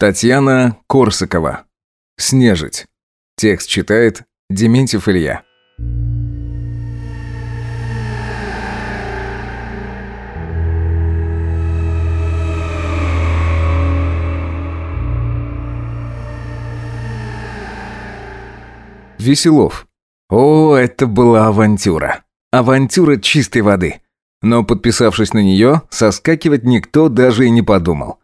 Татьяна Корсакова. «Снежить». Текст читает Дементьев Илья. Веселов. О, это была авантюра. Авантюра чистой воды. Но подписавшись на нее, соскакивать никто даже и не подумал.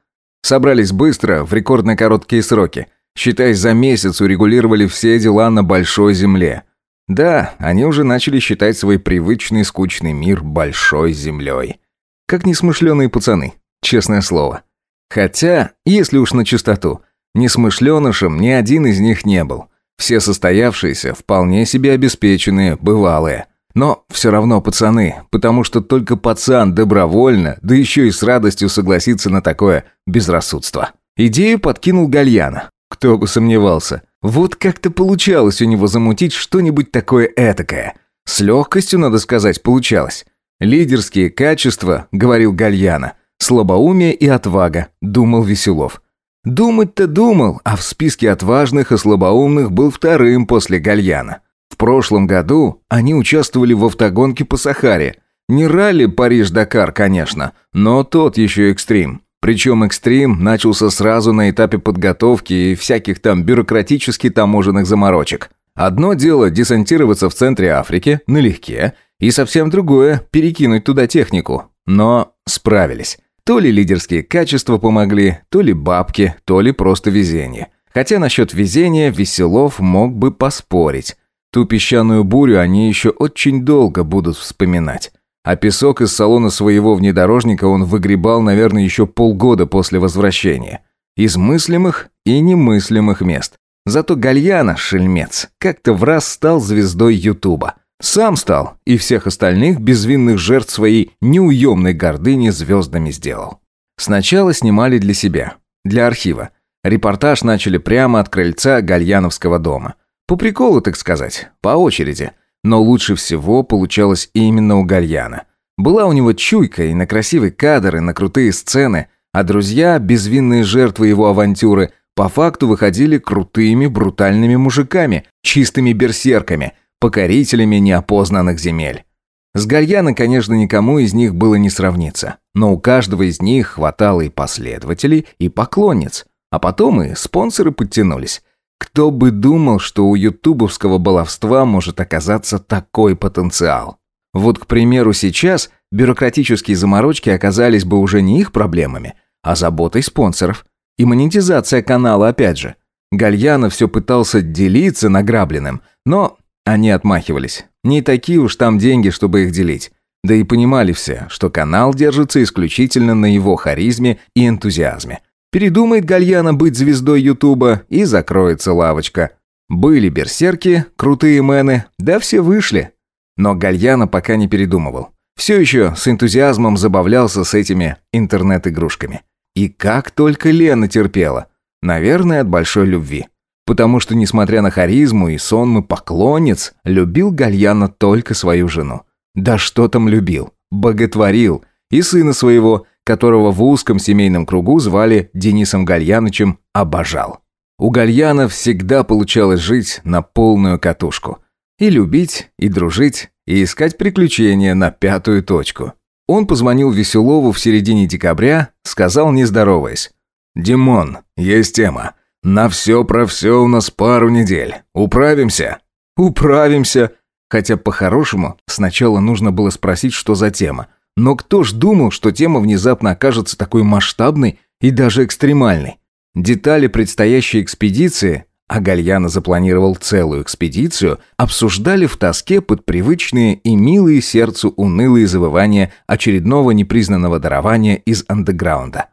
Собрались быстро, в рекордно короткие сроки. Считай, за месяц урегулировали все дела на большой земле. Да, они уже начали считать свой привычный скучный мир большой землей. Как несмышленые пацаны, честное слово. Хотя, если уж на чистоту, несмышленышем ни один из них не был. Все состоявшиеся, вполне себе обеспеченные, бывалые – но все равно пацаны, потому что только пацан добровольно, да еще и с радостью согласится на такое безрассудство. Идею подкинул Гальяна. Кто бы сомневался. Вот как-то получалось у него замутить что-нибудь такое этакое. С легкостью, надо сказать, получалось. «Лидерские качества», — говорил Гальяна, — «слабоумие и отвага», — думал Веселов. Думать-то думал, а в списке отважных и слабоумных был вторым после Гальяна. В прошлом году они участвовали в автогонке по Сахаре. Не ралли Париж-Дакар, конечно, но тот еще экстрим. Причем экстрим начался сразу на этапе подготовки и всяких там бюрократически таможенных заморочек. Одно дело десантироваться в центре Африки, налегке, и совсем другое – перекинуть туда технику. Но справились. То ли лидерские качества помогли, то ли бабки, то ли просто везение. Хотя насчет везения Веселов мог бы поспорить. Ту песчаную бурю они еще очень долго будут вспоминать. А песок из салона своего внедорожника он выгребал, наверное, еще полгода после возвращения. Из мыслимых и немыслимых мест. Зато Гальяна, шельмец, как-то в раз стал звездой Ютуба. Сам стал, и всех остальных безвинных жертв своей неуемной гордыни звездами сделал. Сначала снимали для себя, для архива. Репортаж начали прямо от крыльца Гальяновского дома – по приколу, так сказать, по очереди. Но лучше всего получалось именно у Гальяна. Была у него чуйка и на красивые кадры, и на крутые сцены, а друзья, безвинные жертвы его авантюры, по факту выходили крутыми брутальными мужиками, чистыми берсерками, покорителями неопознанных земель. С Гальяна, конечно, никому из них было не сравниться, но у каждого из них хватало и последователей, и поклонниц, а потом и спонсоры подтянулись – кто бы думал, что у ютубовского баловства может оказаться такой потенциал? Вот, к примеру, сейчас бюрократические заморочки оказались бы уже не их проблемами, а заботой спонсоров. И монетизация канала опять же. Гальянов все пытался делиться награбленным, но они отмахивались. Не такие уж там деньги, чтобы их делить. Да и понимали все, что канал держится исключительно на его харизме и энтузиазме. Передумает Гальяна быть звездой Ютуба и закроется лавочка. Были берсерки, крутые мены, да все вышли. Но Гальяна пока не передумывал. Все еще с энтузиазмом забавлялся с этими интернет-игрушками. И как только Лена терпела. Наверное, от большой любви. Потому что, несмотря на харизму и сонмы поклонниц, любил Гальяна только свою жену. Да что там любил? Боготворил. И сына своего, которого в узком семейном кругу звали Денисом Гальянычем, обожал. У Гальяна всегда получалось жить на полную катушку. И любить, и дружить, и искать приключения на пятую точку. Он позвонил Веселову в середине декабря, сказал, не здороваясь. «Димон, есть тема. На все про все у нас пару недель. Управимся?» «Управимся!» Хотя по-хорошему сначала нужно было спросить, что за тема. Но кто ж думал, что тема внезапно окажется такой масштабной и даже экстремальной? Детали предстоящей экспедиции, а Гальяна запланировал целую экспедицию, обсуждали в тоске под привычные и милые сердцу унылые завывания очередного непризнанного дарования из андеграунда.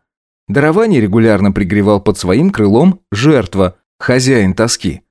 Дарование регулярно пригревал под своим крылом жертва, хозяин тоски.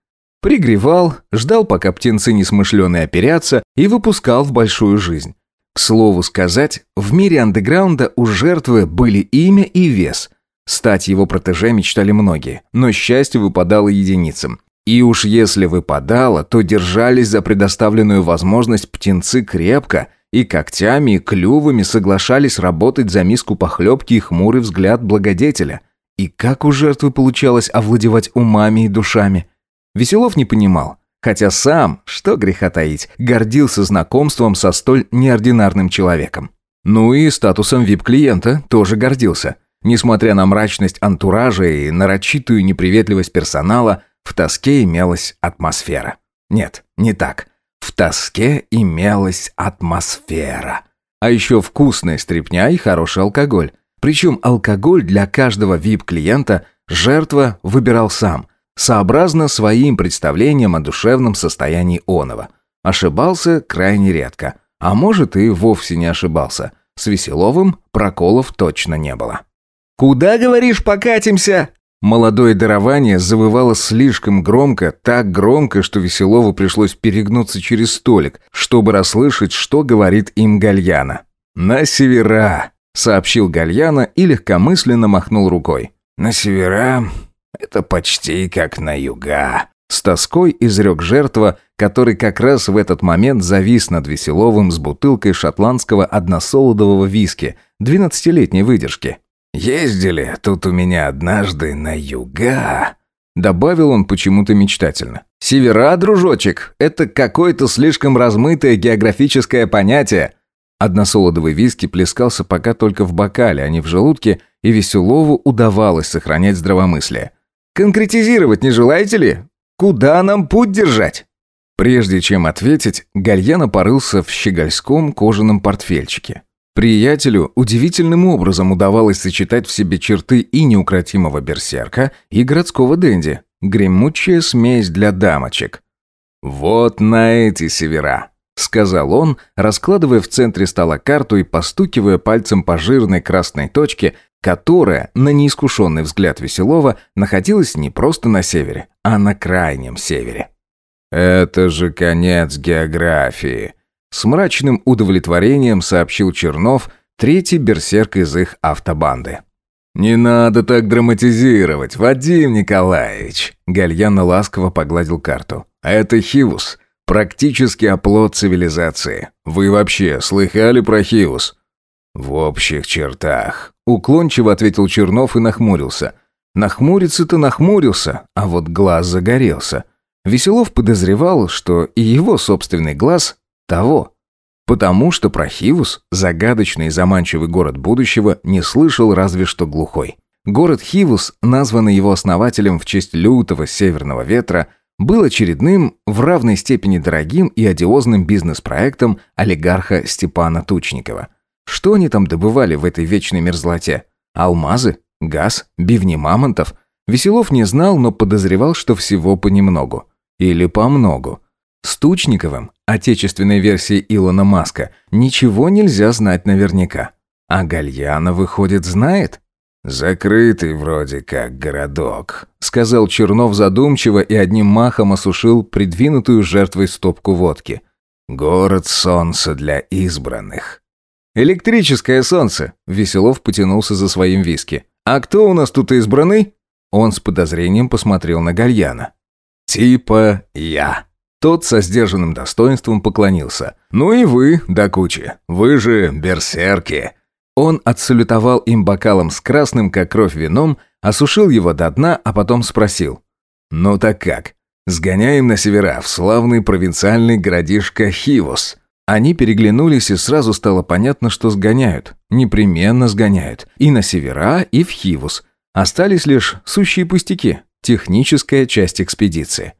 Пригревал, ждал, пока птенцы несмышленые оперятся, и выпускал в большую жизнь. К слову сказать, в мире андеграунда у жертвы были имя и вес. Стать его протеже мечтали многие, но счастье выпадало единицам. И уж если выпадало, то держались за предоставленную возможность птенцы крепко и когтями, и клювами соглашались работать за миску похлебки и хмурый взгляд благодетеля. И как у жертвы получалось овладевать умами и душами? Веселов не понимал. Хотя сам, что греха таить, гордился знакомством со столь неординарным человеком. Ну и статусом вип-клиента тоже гордился. Несмотря на мрачность антуража и нарочитую неприветливость персонала, в тоске имелась атмосфера. Нет, не так. В тоске имелась атмосфера. А еще вкусная стрипня и хороший алкоголь. Причем алкоголь для каждого вип-клиента жертва выбирал сам, сообразно своим представлениям о душевном состоянии Онова. Ошибался крайне редко, а может и вовсе не ошибался. С Веселовым проколов точно не было. «Куда, говоришь, покатимся?» Молодое дарование завывало слишком громко, так громко, что Веселову пришлось перегнуться через столик, чтобы расслышать, что говорит им Гальяна. «На севера!» — сообщил Гальяна и легкомысленно махнул рукой. «На севера «Это почти как на юга», — с тоской изрек жертва, который как раз в этот момент завис над Веселовым с бутылкой шотландского односолодового виски, 12-летней выдержки. «Ездили тут у меня однажды на юга», — добавил он почему-то мечтательно. «Севера, дружочек, это какое-то слишком размытое географическое понятие». Односолодовый виски плескался пока только в бокале, а не в желудке, и Веселову удавалось сохранять здравомыслие. Конкретизировать не желаете ли? Куда нам путь держать?» Прежде чем ответить, Гальяна порылся в щегольском кожаном портфельчике. Приятелю удивительным образом удавалось сочетать в себе черты и неукротимого берсерка, и городского денди. Гремучая смесь для дамочек. «Вот на эти севера!» сказал он, раскладывая в центре стола карту и постукивая пальцем по жирной красной точке, которая, на неискушенный взгляд Веселова, находилась не просто на севере, а на крайнем севере. «Это же конец географии!» С мрачным удовлетворением сообщил Чернов, третий берсерк из их автобанды. «Не надо так драматизировать, Вадим Николаевич!» Гальяна ласково погладил карту. «Это Хивус. Практически оплот цивилизации. Вы вообще слыхали про Хиус? В общих чертах. Уклончиво ответил Чернов и нахмурился. Нахмуриться-то нахмурился, а вот глаз загорелся. Веселов подозревал, что и его собственный глаз того. Потому что про Хивус, загадочный и заманчивый город будущего, не слышал разве что глухой. Город Хивус, названный его основателем в честь лютого северного ветра, был очередным в равной степени дорогим и одиозным бизнес-проектом олигарха Степана Тучникова. Что они там добывали в этой вечной мерзлоте? Алмазы? Газ? Бивни мамонтов? Веселов не знал, но подозревал, что всего понемногу. Или помногу. С Тучниковым, отечественной версии Илона Маска, ничего нельзя знать наверняка. А Гальяна, выходит, знает? «Закрытый вроде как городок», — сказал Чернов задумчиво и одним махом осушил придвинутую жертвой стопку водки. «Город солнца для избранных». «Электрическое солнце!» — Веселов потянулся за своим виски. «А кто у нас тут избранный?» Он с подозрением посмотрел на Гальяна. «Типа я». Тот со сдержанным достоинством поклонился. «Ну и вы, до да кучи. Вы же берсерки. Он отсалютовал им бокалом с красным, как кровь, вином, осушил его до дна, а потом спросил. «Ну так как? Сгоняем на севера, в славный провинциальный городишко Хивос». Они переглянулись, и сразу стало понятно, что сгоняют. Непременно сгоняют. И на севера, и в Хивус. Остались лишь сущие пустяки, техническая часть экспедиции.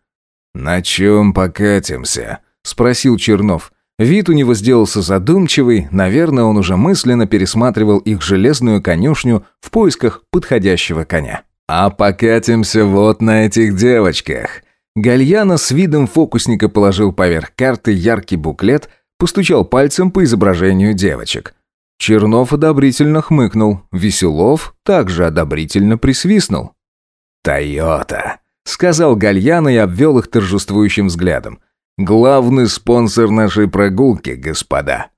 «На чем покатимся?» – спросил Чернов. Вид у него сделался задумчивый, наверное, он уже мысленно пересматривал их железную конюшню в поисках подходящего коня. «А покатимся вот на этих девочках!» Гальяна с видом фокусника положил поверх карты яркий буклет, постучал пальцем по изображению девочек. Чернов одобрительно хмыкнул, Веселов также одобрительно присвистнул. «Тойота!» — сказал Гальяна и обвел их торжествующим взглядом. Главный спонсор нашей прогулки, господа».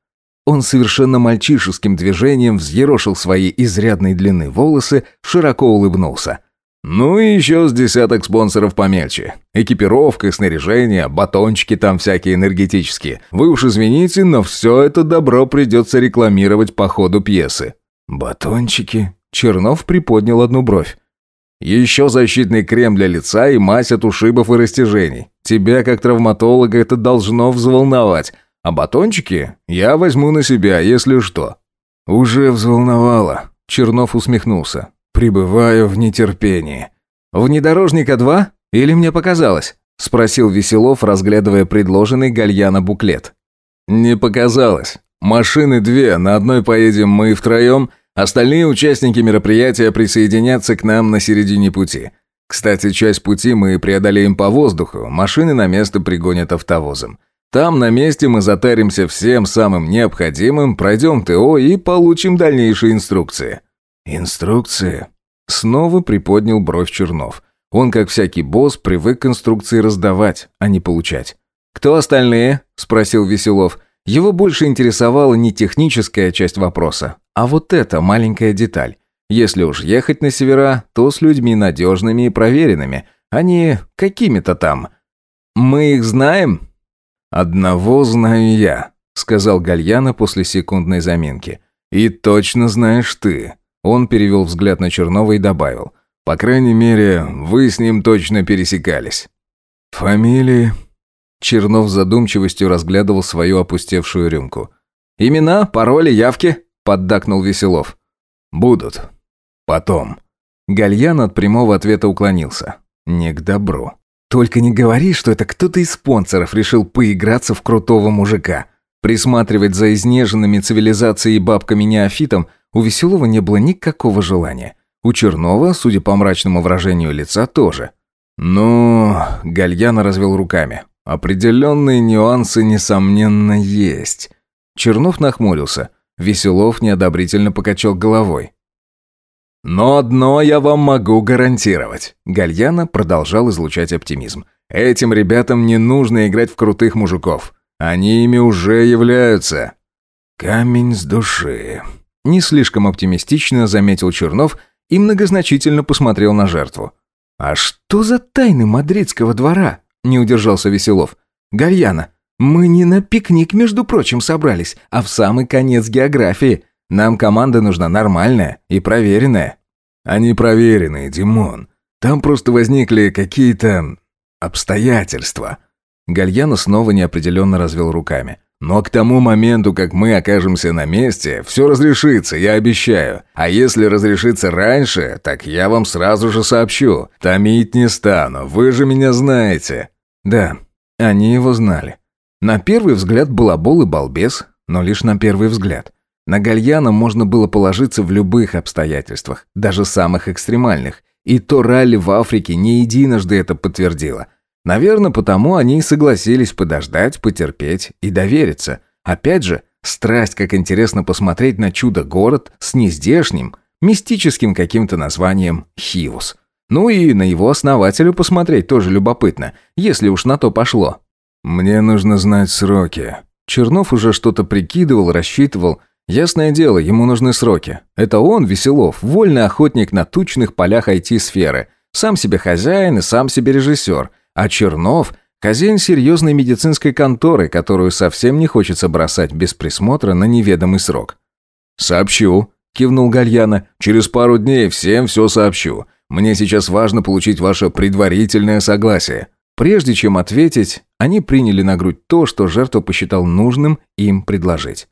Он совершенно мальчишеским движением взъерошил свои изрядной длины волосы, широко улыбнулся. «Ну и еще с десяток спонсоров помельче. Экипировка, снаряжение, батончики там всякие энергетические. Вы уж извините, но все это добро придется рекламировать по ходу пьесы». «Батончики?» Чернов приподнял одну бровь. Еще защитный крем для лица и мазь от ушибов и растяжений. Тебя, как травматолога, это должно взволновать. А батончики я возьму на себя, если что». «Уже взволновало», — Чернов усмехнулся. «Пребываю в нетерпении». «Внедорожника 2? Или мне показалось?» — спросил Веселов, разглядывая предложенный Гальяна буклет. «Не показалось. Машины две, на одной поедем мы втроем, Остальные участники мероприятия присоединятся к нам на середине пути. Кстати, часть пути мы преодолеем по воздуху, машины на место пригонят автовозом. Там на месте мы затаримся всем самым необходимым, пройдем ТО и получим дальнейшие инструкции». «Инструкции?» Снова приподнял бровь Чернов. Он, как всякий босс, привык инструкции раздавать, а не получать. «Кто остальные?» – спросил Веселов. Его больше интересовала не техническая часть вопроса, а вот эта маленькая деталь. Если уж ехать на севера, то с людьми надежными и проверенными, а не какими-то там. Мы их знаем? Одного знаю я, сказал Гальяна после секундной заминки. И точно знаешь ты. Он перевел взгляд на Чернова и добавил. По крайней мере, вы с ним точно пересекались. Фамилии Чернов задумчивостью разглядывал свою опустевшую рюмку. «Имена, пароли, явки?» – поддакнул Веселов. «Будут. Потом». Гальян от прямого ответа уклонился. «Не к добру». «Только не говори, что это кто-то из спонсоров решил поиграться в крутого мужика». Присматривать за изнеженными цивилизацией бабками-неофитом у Веселова не было никакого желания. У Чернова, судя по мрачному выражению лица, тоже. «Ну...» – Гальян развел руками. Определенные нюансы, несомненно, есть. Чернов нахмурился. Веселов неодобрительно покачал головой. «Но одно я вам могу гарантировать», — Гальяна продолжал излучать оптимизм. «Этим ребятам не нужно играть в крутых мужиков. Они ими уже являются». «Камень с души», — не слишком оптимистично заметил Чернов и многозначительно посмотрел на жертву. «А что за тайны мадридского двора?» Не удержался Веселов. «Гальяна, мы не на пикник, между прочим, собрались, а в самый конец географии. Нам команда нужна нормальная и проверенная». «Они проверенные, Димон. Там просто возникли какие-то... обстоятельства». Гальяна снова неопределенно развел руками. Но к тому моменту, как мы окажемся на месте, все разрешится, я обещаю. А если разрешится раньше, так я вам сразу же сообщу. Томить не стану, вы же меня знаете». Да, они его знали. На первый взгляд балабол и балбес, но лишь на первый взгляд. На Гальяна можно было положиться в любых обстоятельствах, даже самых экстремальных. И то ралли в Африке не единожды это подтвердило – Наверное, потому они и согласились подождать, потерпеть и довериться. Опять же, страсть, как интересно посмотреть на чудо-город с нездешним, мистическим каким-то названием Хиус. Ну и на его основателю посмотреть тоже любопытно, если уж на то пошло. «Мне нужно знать сроки». Чернов уже что-то прикидывал, рассчитывал. Ясное дело, ему нужны сроки. Это он, Веселов, вольный охотник на тучных полях IT-сферы. Сам себе хозяин и сам себе режиссер – а Чернов – казень серьезной медицинской конторы, которую совсем не хочется бросать без присмотра на неведомый срок. «Сообщу», – кивнул Гальяна. «Через пару дней всем все сообщу. Мне сейчас важно получить ваше предварительное согласие». Прежде чем ответить, они приняли на грудь то, что жертва посчитал нужным им предложить.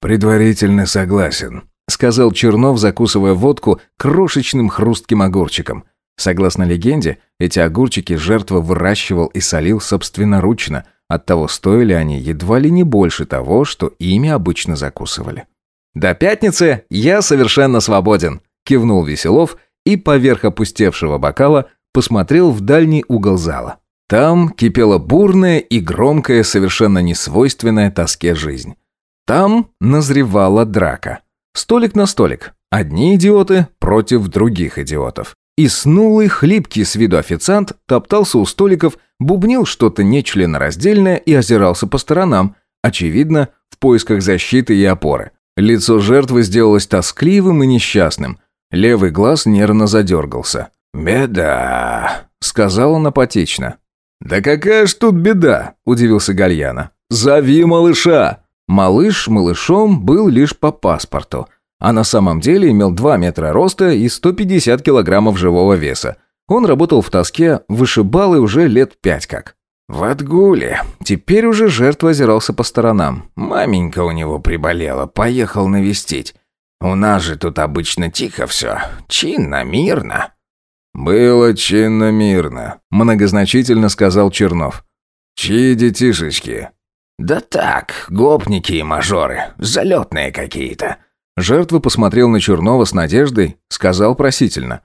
«Предварительно согласен», — сказал Чернов, закусывая водку крошечным хрустким огурчиком. Согласно легенде, эти огурчики жертва выращивал и солил собственноручно, оттого стоили они едва ли не больше того, что ими обычно закусывали. «До пятницы я совершенно свободен», – кивнул Веселов и поверх опустевшего бокала посмотрел в дальний угол зала. Там кипела бурная и громкая, совершенно несвойственная тоске жизнь. Там назревала драка. Столик на столик. Одни идиоты против других идиотов. И снулый, хлипкий с виду официант топтался у столиков, бубнил что-то нечленораздельное и озирался по сторонам, очевидно, в поисках защиты и опоры. Лицо жертвы сделалось тоскливым и несчастным. Левый глаз нервно задергался. «Беда», — сказал он апатично. «Да какая ж тут беда», — удивился Гальяна. «Зови малыша!» Малыш малышом был лишь по паспорту — а на самом деле имел 2 метра роста и 150 килограммов живого веса. Он работал в тоске, вышибал и уже лет пять как. В отгуле. Теперь уже жертва озирался по сторонам. Маменька у него приболела, поехал навестить. У нас же тут обычно тихо все. Чинно, мирно. «Было чинно, мирно», — многозначительно сказал Чернов. «Чьи детишечки?» «Да так, гопники и мажоры, залетные какие-то. Жертва посмотрел на Чернова с надеждой, сказал просительно.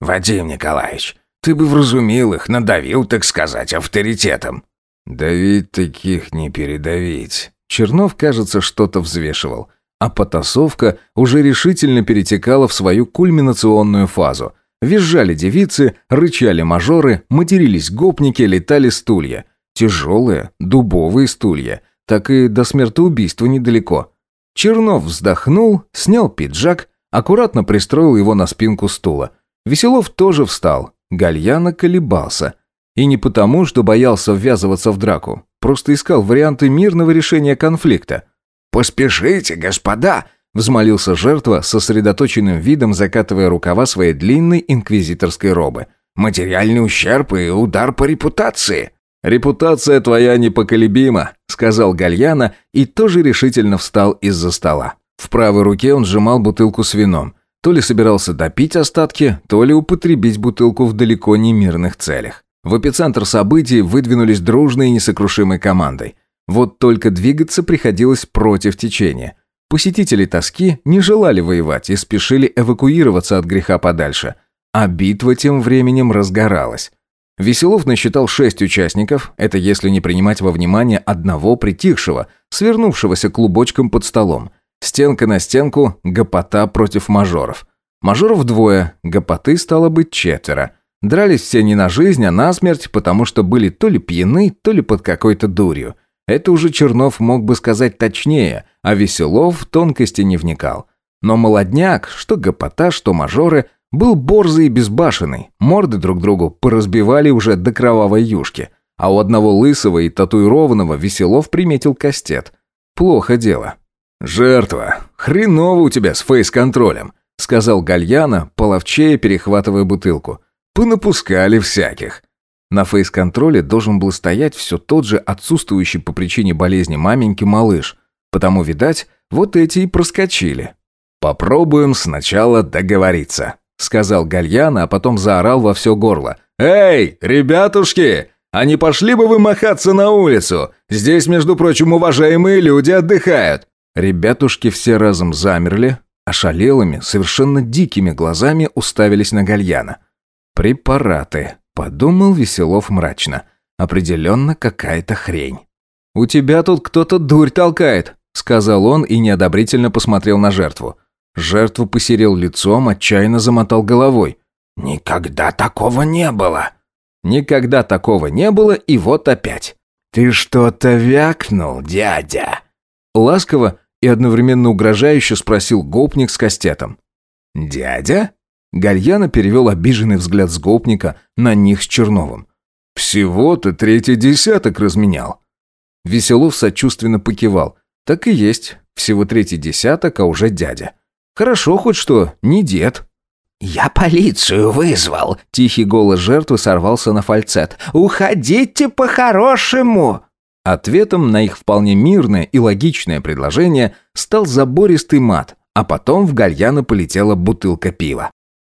«Вадим Николаевич, ты бы вразумил их, надавил, так сказать, авторитетом». «Давить таких не передавить». Чернов, кажется, что-то взвешивал. А потасовка уже решительно перетекала в свою кульминационную фазу. Визжали девицы, рычали мажоры, матерились гопники, летали стулья. Тяжелые, дубовые стулья. Так и до смертоубийства недалеко. Чернов вздохнул, снял пиджак, аккуратно пристроил его на спинку стула. Веселов тоже встал. Гальяна колебался. И не потому, что боялся ввязываться в драку. Просто искал варианты мирного решения конфликта. «Поспешите, господа!» – взмолился жертва, сосредоточенным видом закатывая рукава своей длинной инквизиторской робы. «Материальный ущерб и удар по репутации!» «Репутация твоя непоколебима», — сказал Гальяна и тоже решительно встал из-за стола. В правой руке он сжимал бутылку с вином. То ли собирался допить остатки, то ли употребить бутылку в далеко не мирных целях. В эпицентр событий выдвинулись дружной и несокрушимой командой. Вот только двигаться приходилось против течения. Посетители тоски не желали воевать и спешили эвакуироваться от греха подальше. А битва тем временем разгоралась. Веселов насчитал шесть участников, это если не принимать во внимание одного притихшего, свернувшегося клубочком под столом. Стенка на стенку, гопота против мажоров. Мажоров двое, гопоты стало быть четверо. Дрались все не на жизнь, а на смерть, потому что были то ли пьяны, то ли под какой-то дурью. Это уже Чернов мог бы сказать точнее, а Веселов в тонкости не вникал. Но молодняк, что гопота, что мажоры, был борзый и безбашенный, морды друг другу поразбивали уже до кровавой юшки, а у одного лысого и татуированного Веселов приметил кастет. Плохо дело. «Жертва, хреново у тебя с фейс-контролем», — сказал Гальяна, половчее перехватывая бутылку. «Понапускали всяких». На фейс-контроле должен был стоять все тот же отсутствующий по причине болезни маменьки малыш, потому, видать, вот эти и проскочили. «Попробуем сначала договориться», – сказал Гальяна, а потом заорал во все горло. «Эй, ребятушки! А не пошли бы вы махаться на улицу? Здесь, между прочим, уважаемые люди отдыхают!» Ребятушки все разом замерли, ошалелыми, совершенно дикими глазами уставились на Гальяна. «Препараты», – подумал Веселов мрачно. «Определенно какая-то хрень». «У тебя тут кто-то дурь толкает», – сказал он и неодобрительно посмотрел на жертву. Жертву посерел лицом, отчаянно замотал головой. «Никогда такого не было!» Никогда такого не было, и вот опять. «Ты что-то вякнул, дядя?» Ласково и одновременно угрожающе спросил гопник с кастетом. «Дядя?» Гальяна перевел обиженный взгляд с гопника на них с Черновым. «Всего-то третий десяток разменял». Веселов сочувственно покивал. «Так и есть. Всего третий десяток, а уже дядя. Хорошо хоть что, не дед. «Я полицию вызвал!» – тихий голос жертвы сорвался на фальцет. «Уходите по-хорошему!» Ответом на их вполне мирное и логичное предложение стал забористый мат, а потом в гальяна полетела бутылка пива.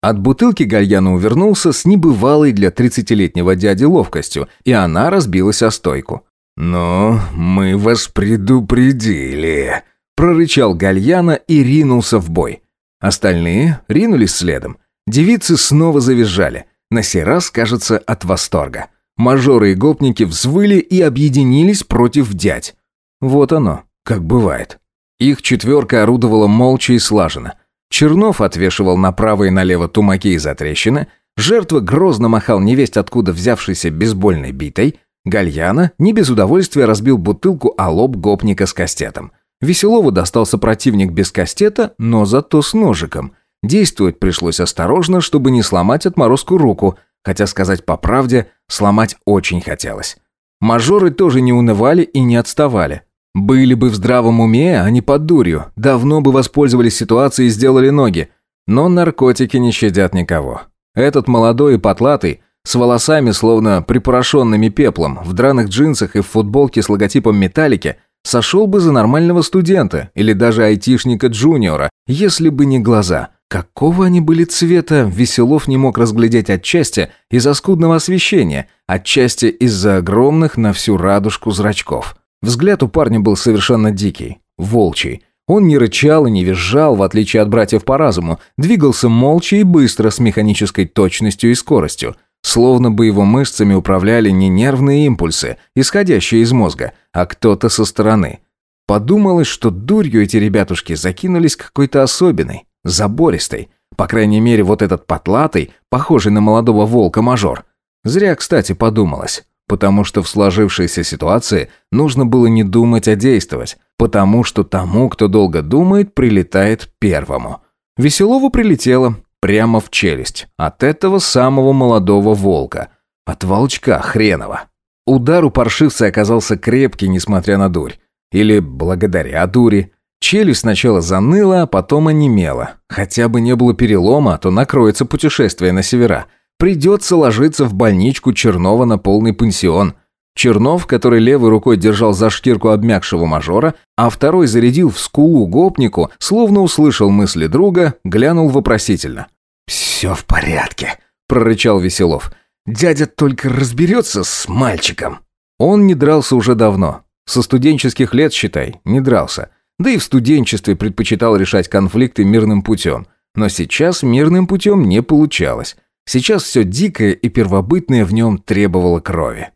От бутылки гальяна увернулся с небывалой для тридцатилетнего дяди ловкостью, и она разбилась о стойку. Но мы вас предупредили», прорычал Гальяна и ринулся в бой. Остальные ринулись следом. Девицы снова завизжали. На сей раз, кажется, от восторга. Мажоры и гопники взвыли и объединились против дядь. Вот оно, как бывает. Их четверка орудовала молча и слаженно. Чернов отвешивал направо и налево тумаки из-за трещины. жертва грозно махал невесть откуда взявшейся бейсбольной битой, Гальяна не без удовольствия разбил бутылку о лоб гопника с кастетом. Веселову достался противник без кастета, но зато с ножиком. Действовать пришлось осторожно, чтобы не сломать отморозку руку, хотя сказать по правде, сломать очень хотелось. Мажоры тоже не унывали и не отставали. Были бы в здравом уме, а не под дурью. Давно бы воспользовались ситуацией и сделали ноги. Но наркотики не щадят никого. Этот молодой и потлатый, с волосами, словно припорошенными пеплом, в драных джинсах и в футболке с логотипом «Металлики», сошел бы за нормального студента или даже айтишника-джуниора, если бы не глаза. Какого они были цвета, Веселов не мог разглядеть отчасти из-за скудного освещения, отчасти из-за огромных на всю радужку зрачков. Взгляд у парня был совершенно дикий, волчий. Он не рычал и не визжал, в отличие от братьев по разуму, двигался молча и быстро, с механической точностью и скоростью – Словно бы его мышцами управляли не нервные импульсы, исходящие из мозга, а кто-то со стороны. Подумалось, что дурью эти ребятушки закинулись какой-то особенной, забористой. По крайней мере, вот этот потлатый, похожий на молодого волка мажор. Зря, кстати, подумалось. Потому что в сложившейся ситуации нужно было не думать, а действовать. Потому что тому, кто долго думает, прилетает первому. Веселову прилетело, Прямо в челюсть. От этого самого молодого волка. От волчка хренова. Удар у паршивца оказался крепкий, несмотря на дурь. Или благодаря дуре. Челюсть сначала заныла, а потом онемела. Хотя бы не было перелома, а то накроется путешествие на севера. Придется ложиться в больничку Чернова на полный пансион – Чернов, который левой рукой держал за шкирку обмякшего мажора, а второй зарядил в скулу гопнику, словно услышал мысли друга, глянул вопросительно. «Все в порядке», — прорычал Веселов. «Дядя только разберется с мальчиком». Он не дрался уже давно. Со студенческих лет, считай, не дрался. Да и в студенчестве предпочитал решать конфликты мирным путем. Но сейчас мирным путем не получалось. Сейчас все дикое и первобытное в нем требовало крови.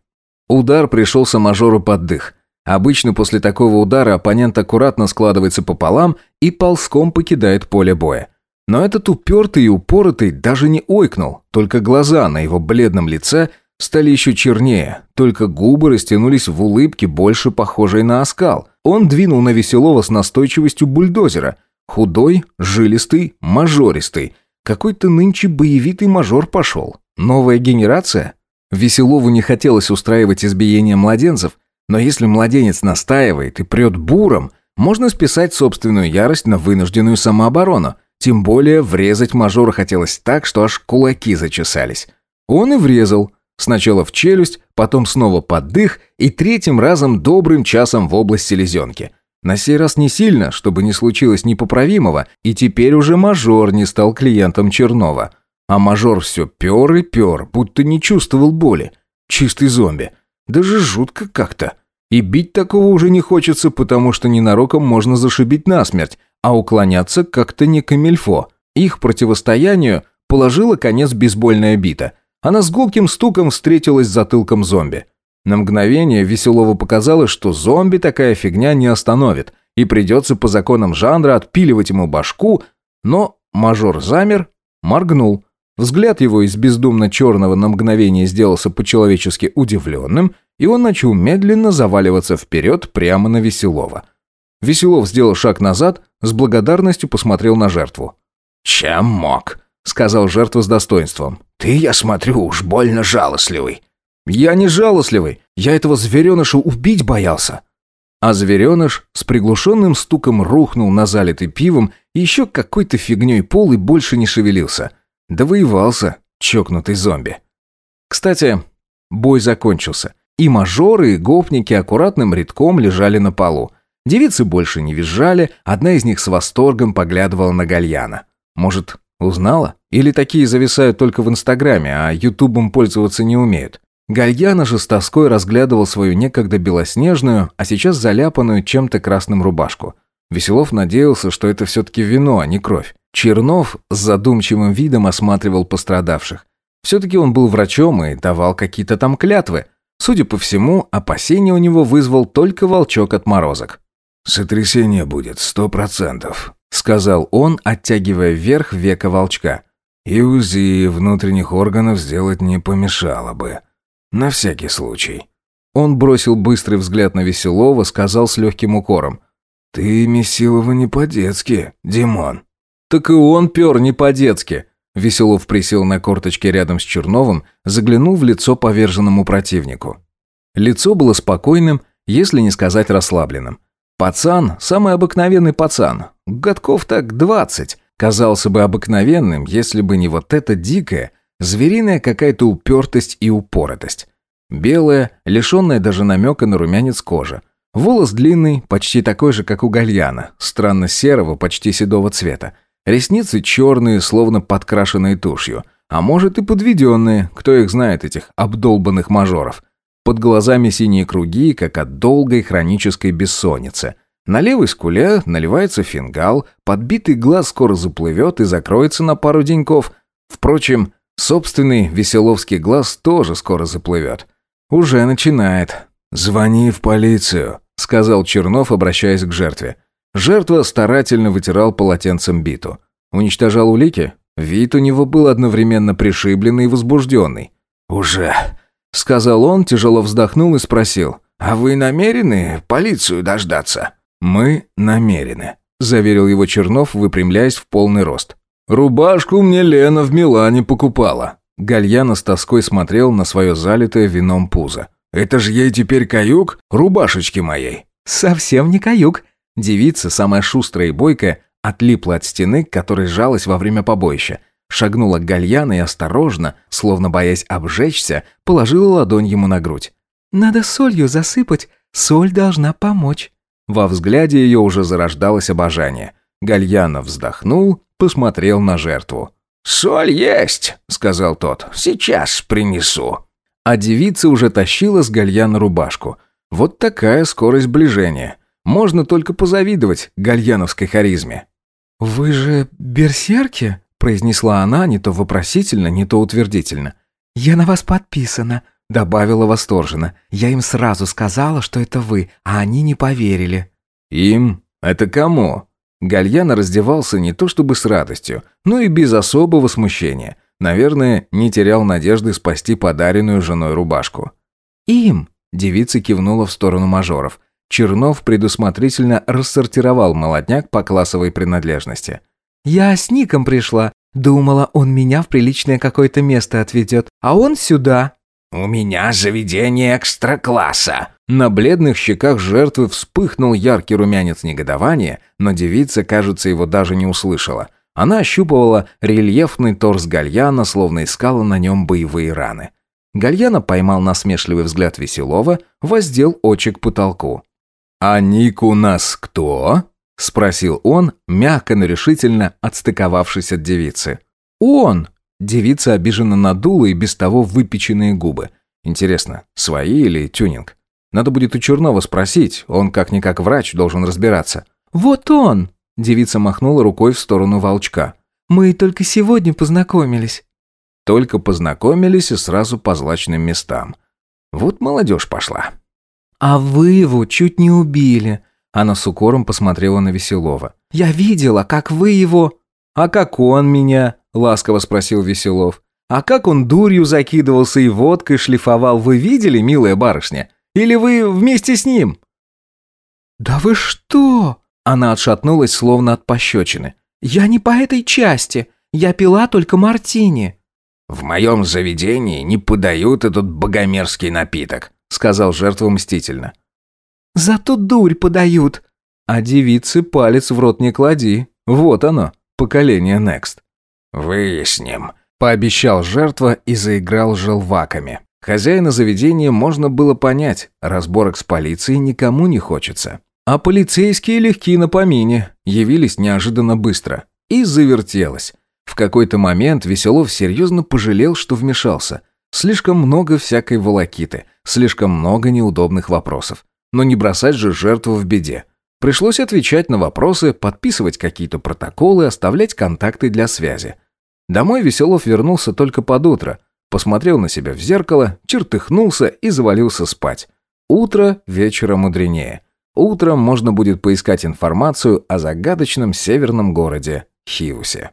Удар пришелся мажору под дых. Обычно после такого удара оппонент аккуратно складывается пополам и ползком покидает поле боя. Но этот упертый и упоротый даже не ойкнул, только глаза на его бледном лице стали еще чернее, только губы растянулись в улыбке, больше похожей на оскал. Он двинул на Веселова с настойчивостью бульдозера. Худой, жилистый, мажористый. Какой-то нынче боевитый мажор пошел. Новая генерация? Веселову не хотелось устраивать избиение младенцев, но если младенец настаивает и прет буром, можно списать собственную ярость на вынужденную самооборону. Тем более врезать мажора хотелось так, что аж кулаки зачесались. Он и врезал. Сначала в челюсть, потом снова под дых и третьим разом добрым часом в область селезенки. На сей раз не сильно, чтобы не случилось непоправимого, и теперь уже мажор не стал клиентом Чернова – а мажор все пер и пер, будто не чувствовал боли. Чистый зомби. Даже жутко как-то. И бить такого уже не хочется, потому что ненароком можно зашибить насмерть, а уклоняться как-то не камильфо. Их противостоянию положила конец бейсбольная бита. Она с гулким стуком встретилась с затылком зомби. На мгновение Веселову показалось, что зомби такая фигня не остановит, и придется по законам жанра отпиливать ему башку, но мажор замер, моргнул – Взгляд его из бездумно черного на мгновение сделался по-человечески удивленным, и он начал медленно заваливаться вперед прямо на Веселова. Веселов сделал шаг назад, с благодарностью посмотрел на жертву. «Чем мог?» — сказал жертва с достоинством. «Ты, я смотрю, уж больно жалостливый». «Я не жалостливый. Я этого звереныша убить боялся». А звереныш с приглушенным стуком рухнул на залитый пивом и еще какой-то фигней пол и больше не шевелился — Довоевался, чокнутый зомби. Кстати, бой закончился. И мажоры, и гопники аккуратным рядком лежали на полу. Девицы больше не визжали, одна из них с восторгом поглядывала на Гальяна. Может, узнала? Или такие зависают только в Инстаграме, а Ютубом пользоваться не умеют? Гальяна же с тоской разглядывал свою некогда белоснежную, а сейчас заляпанную чем-то красным рубашку. Веселов надеялся, что это все-таки вино, а не кровь. Чернов с задумчивым видом осматривал пострадавших. Все-таки он был врачом и давал какие-то там клятвы. Судя по всему, опасения у него вызвал только волчок отморозок. «Сотрясение будет, сто процентов», — сказал он, оттягивая вверх века волчка. «И УЗИ внутренних органов сделать не помешало бы. На всякий случай». Он бросил быстрый взгляд на Веселова, сказал с легким укором. «Ты, Месилова, не по-детски, Димон». Так и он пер не по-детски. Веселов присел на корточке рядом с Черновым, заглянул в лицо поверженному противнику. Лицо было спокойным, если не сказать расслабленным. Пацан, самый обыкновенный пацан, годков так двадцать, казался бы обыкновенным, если бы не вот эта дикая, звериная какая-то упертость и упоротость. Белая, лишенная даже намека на румянец кожи. Волос длинный, почти такой же, как у Гальяна, странно серого, почти седого цвета. Ресницы черные, словно подкрашенные тушью. А может и подведенные, кто их знает, этих обдолбанных мажоров. Под глазами синие круги, как от долгой хронической бессонницы. На левой скуле наливается фингал, подбитый глаз скоро заплывет и закроется на пару деньков. Впрочем, собственный веселовский глаз тоже скоро заплывет. Уже начинает. «Звони в полицию», — сказал Чернов, обращаясь к жертве. Жертва старательно вытирал полотенцем биту. Уничтожал улики? Вид у него был одновременно пришибленный и возбужденный. «Уже», — сказал он, тяжело вздохнул и спросил. «А вы намерены полицию дождаться?» «Мы намерены», — заверил его Чернов, выпрямляясь в полный рост. «Рубашку мне Лена в Милане покупала». Гальяна с тоской смотрел на свое залитое вином пузо. «Это же ей теперь каюк рубашечки моей». «Совсем не каюк», Девица, самая шустрая и бойкая, отлипла от стены, к которой жалась во время побоища. Шагнула к Гальяну и осторожно, словно боясь обжечься, положила ладонь ему на грудь. «Надо солью засыпать, соль должна помочь». Во взгляде ее уже зарождалось обожание. Гальянов вздохнул, посмотрел на жертву. «Соль есть», — сказал тот, — «сейчас принесу». А девица уже тащила с Гальяна рубашку. Вот такая скорость ближения. Можно только позавидовать гальяновской харизме. «Вы же берсерки?» – произнесла она не то вопросительно, не то утвердительно. «Я на вас подписана», – добавила восторженно. «Я им сразу сказала, что это вы, а они не поверили». «Им? Это кому?» Гальяна раздевался не то чтобы с радостью, но и без особого смущения. Наверное, не терял надежды спасти подаренную женой рубашку. «Им!» – девица кивнула в сторону мажоров. Чернов предусмотрительно рассортировал молодняк по классовой принадлежности. «Я с Ником пришла. Думала, он меня в приличное какое-то место отведет, а он сюда». «У меня заведение экстракласса». На бледных щеках жертвы вспыхнул яркий румянец негодования, но девица, кажется, его даже не услышала. Она ощупывала рельефный торс Гальяна, словно искала на нем боевые раны. Гальяна поймал насмешливый взгляд Веселова, воздел очи к потолку. «А ник у нас кто?» – спросил он, мягко, но решительно отстыковавшись от девицы. «Он!» – девица обиженно надула и без того выпеченные губы. «Интересно, свои или тюнинг?» «Надо будет у Чернова спросить, он как-никак врач должен разбираться». «Вот он!» – девица махнула рукой в сторону волчка. «Мы только сегодня познакомились». Только познакомились и сразу по злачным местам. Вот молодежь пошла. «А вы его чуть не убили!» Она с укором посмотрела на Веселова. «Я видела, как вы его...» «А как он меня?» – ласково спросил Веселов. «А как он дурью закидывался и водкой шлифовал, вы видели, милая барышня? Или вы вместе с ним?» «Да вы что?» Она отшатнулась, словно от пощечины. «Я не по этой части. Я пила только мартини». «В моем заведении не подают этот богомерзкий напиток», — сказал жертва мстительно. «Зато дурь подают». А девице палец в рот не клади. Вот оно, поколение Next. «Выясним», — пообещал жертва и заиграл желваками. Хозяина заведения можно было понять, разборок с полицией никому не хочется. А полицейские легки на помине, явились неожиданно быстро. И завертелось. В какой-то момент Веселов серьезно пожалел, что вмешался. Слишком много всякой волокиты, слишком много неудобных вопросов. Но не бросать же жертву в беде. Пришлось отвечать на вопросы, подписывать какие-то протоколы, оставлять контакты для связи. Домой Веселов вернулся только под утро. Посмотрел на себя в зеркало, чертыхнулся и завалился спать. Утро вечера мудренее. Утром можно будет поискать информацию о загадочном северном городе Хиусе.